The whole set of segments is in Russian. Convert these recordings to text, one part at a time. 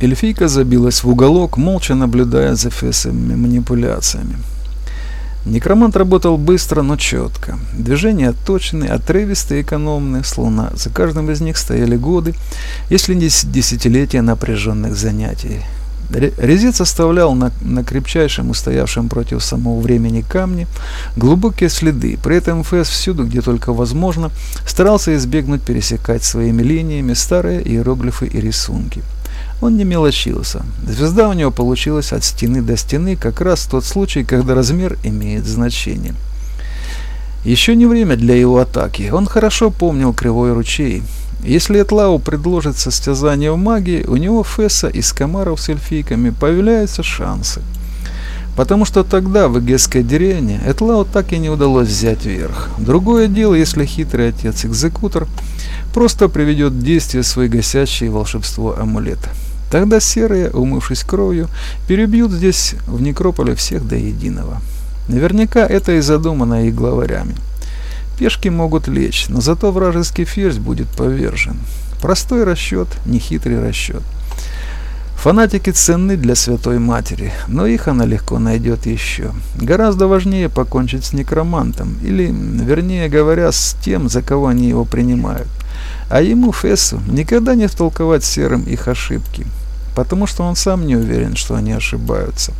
Эльфийка забилась в уголок, молча наблюдая за фесовыми манипуляциями. Некромант работал быстро, но четко. Движения точные, отрывистые, экономные, словно за каждым из них стояли годы, если не десятилетия напряженных занятий. Резец оставлял на, на крепчайшем, устоявшем против самого времени камне глубокие следы. При этом Фэс всюду, где только возможно, старался избегнуть пересекать своими линиями старые иероглифы и рисунки. Он не мелочился. Звезда у него получилась от стены до стены, как раз тот случай, когда размер имеет значение. Еще не время для его атаки. Он хорошо помнил кривой ручей. Если Этлау предложит состязание в магии, у него Фесса из комаров с эльфийками появляются шансы. Потому что тогда в Эгесской деревне Этлау так и не удалось взять верх. Другое дело, если хитрый отец-экзекутор просто приведет в действие свой гасящий волшебство амулета. Тогда серые, умывшись кровью, перебьют здесь, в некрополе, всех до единого. Наверняка это и задумано их главарями. Пешки могут лечь, но зато вражеский ферзь будет повержен. Простой расчет, нехитрый расчет. Фанатики ценны для Святой Матери, но их она легко найдет еще. Гораздо важнее покончить с некромантом, или, вернее говоря, с тем, за кого они его принимают. А ему, Фессу, никогда не втолковать серым их ошибки потому что он сам не уверен, что они ошибаются.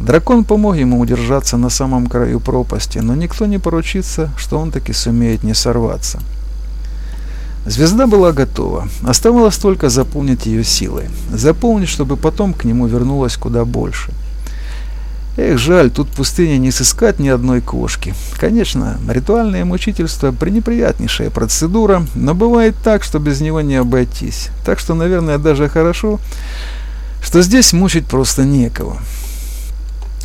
Дракон помог ему удержаться на самом краю пропасти, но никто не поручится, что он таки сумеет не сорваться. Звезда была готова. Оставалось только заполнить ее силой. Заполнить, чтобы потом к нему вернулось куда больше. Эх, жаль, тут в не сыскать ни одной кошки. Конечно, ритуальное мучительство – пренеприятнейшая процедура, но бывает так, что без него не обойтись. Так что, наверное, даже хорошо, что здесь мучить просто некого.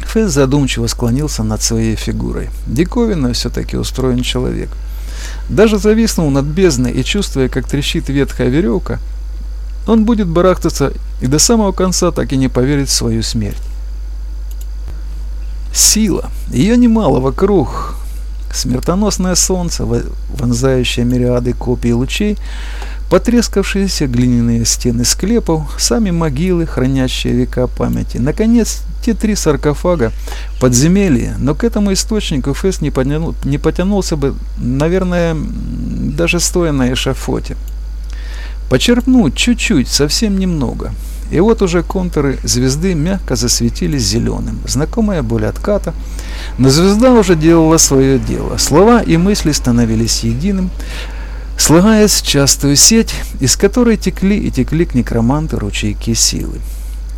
Фэс задумчиво склонился над своей фигурой. Диковинно все-таки устроен человек. Даже зависнул над бездной и чувствуя, как трещит ветхая веревка, он будет барахтаться и до самого конца так и не поверит в свою смерть. Сила. Ее немало вокруг. Смертоносное солнце, вонзающее мириады копий лучей, потрескавшиеся глиняные стены склепов, сами могилы, хранящие века памяти. Наконец, те три саркофага подземелья, но к этому источнику Фесс не, потянул, не потянулся бы, наверное, даже стоя на эшафоте. Почерпнуть чуть-чуть, совсем немного – и вот уже контуры звезды мягко засветились зеленым. Знакомая боль отката. Но звезда уже делала свое дело. Слова и мысли становились единым, слагаясь в частую сеть, из которой текли и текли к некроманту ручейки силы.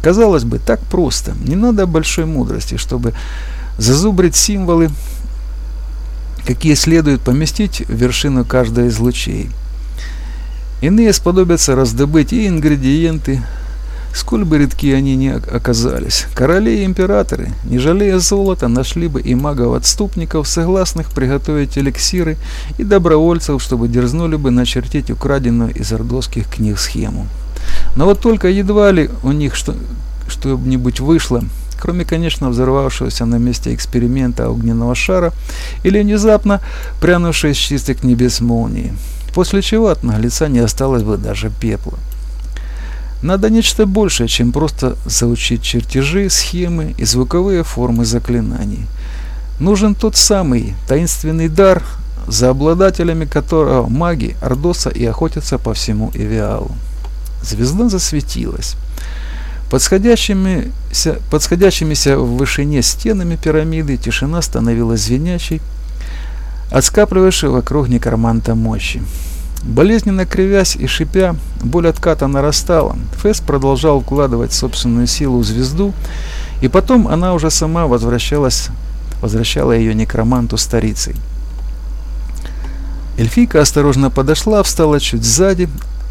Казалось бы, так просто. Не надо большой мудрости, чтобы зазубрить символы, какие следует поместить в вершину каждой из лучей. Иные сподобятся раздобыть и ингредиенты, Сколь бы редки они ни оказались, короли и императоры, не жалея золота, нашли бы и магов-отступников, согласных приготовить эликсиры, и добровольцев, чтобы дерзнули бы начертить украденную из ордовских книг схему. Но вот только едва ли у них что, что-нибудь вышло, кроме, конечно, взорвавшегося на месте эксперимента огненного шара или внезапно прянувшей с чистых небес молнии, после чего от наглеца не осталось бы даже пепла. Надо нечто большее, чем просто заучить чертежи, схемы и звуковые формы заклинаний. Нужен тот самый таинственный дар, за обладателями которого маги Ордоса и охотятся по всему Эвиалу. Звезда засветилась. Подсходящимися, подсходящимися в вышине стенами пирамиды тишина становилась звенящей, от скапливавшей вокруг некроманта мощи. Болезненно кривясь и шипя, боль отката нарастала. Фэс продолжал вкладывать собственную силу в звезду, и потом она уже сама возвращалась, возвращала ее некроманту старицей. Эльфийка осторожно подошла, встала чуть сзади,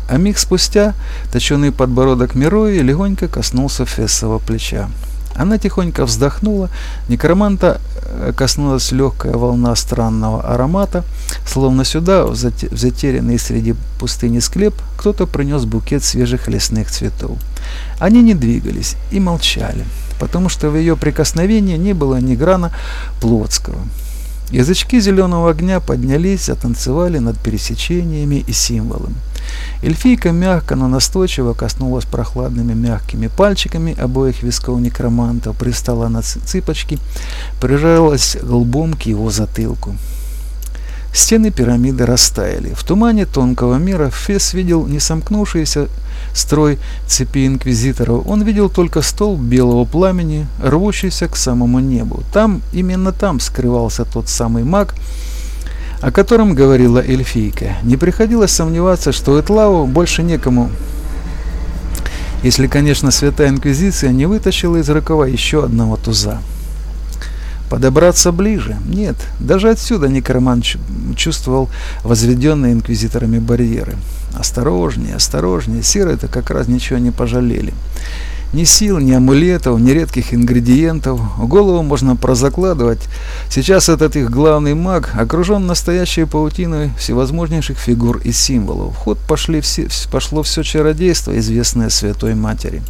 а миг спустя точеный подбородок Мирои легонько коснулся Фессова плеча. Она тихонько вздохнула, некроманта э, коснулась легкая волна странного аромата, словно сюда, в затерянный среди пустыни склеп, кто-то принес букет свежих лесных цветов. Они не двигались и молчали, потому что в ее прикосновении не было ни грана плотского. Язычки зеленого огня поднялись, затанцевали над пересечениями и символами. Эльфийка мягко, но настойчиво коснулась прохладными мягкими пальчиками обоих висков некроманта, пристала на цыпочки, прижалась лбом к его затылку. Стены пирамиды растаяли. В тумане тонкого мира Фес видел не сомкнувшийся строй цепи инквизиторов. Он видел только столб белого пламени, рвущийся к самому небу. Там, именно там скрывался тот самый маг, о котором говорила эльфийка. Не приходилось сомневаться, что Этлаву больше некому если, конечно, Святая Инквизиция не вытащила из рукава еще одного туза. Подобраться ближе? Нет, даже отсюда некроман чувствовал возведенные инквизиторами барьеры. Осторожнее, осторожнее, серые-то как раз ничего не пожалели. Ни сил, ни амулетов, ни редких ингредиентов. Голову можно прозакладывать. Сейчас этот их главный маг окружен настоящей паутиной всевозможнейших фигур и символов. В ход пошли все, пошло все чародейство, известное Святой Матери.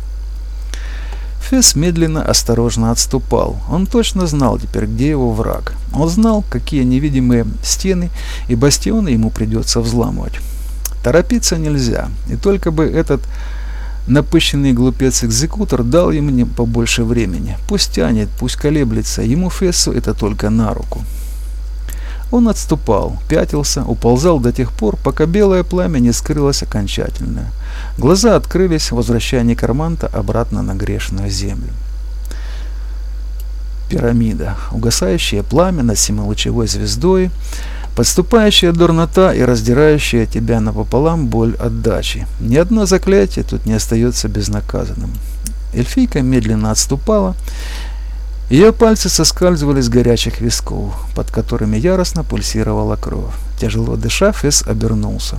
Фесс медленно, осторожно отступал. Он точно знал теперь, где его враг. Он знал, какие невидимые стены и бастионы ему придется взламывать. Торопиться нельзя, и только бы этот напыщенный глупец-экзекутор дал ему побольше времени. Пусть тянет, пусть колеблется, ему Фессу это только на руку. Он отступал, пятился, уползал до тех пор, пока белое пламя не скрылось окончательно. Глаза открылись, возвращая некроманта обратно на грешную землю. Пирамида, угасающее пламя над семилучевой звездой, подступающая дурнота и раздирающая тебя напополам боль отдачи. Ни одно заклятие тут не остается безнаказанным. Эльфийка медленно отступала, ее пальцы соскальзывали с горячих висков, под которыми яростно пульсировала кровь. Тяжело дыша, Фесс обернулся.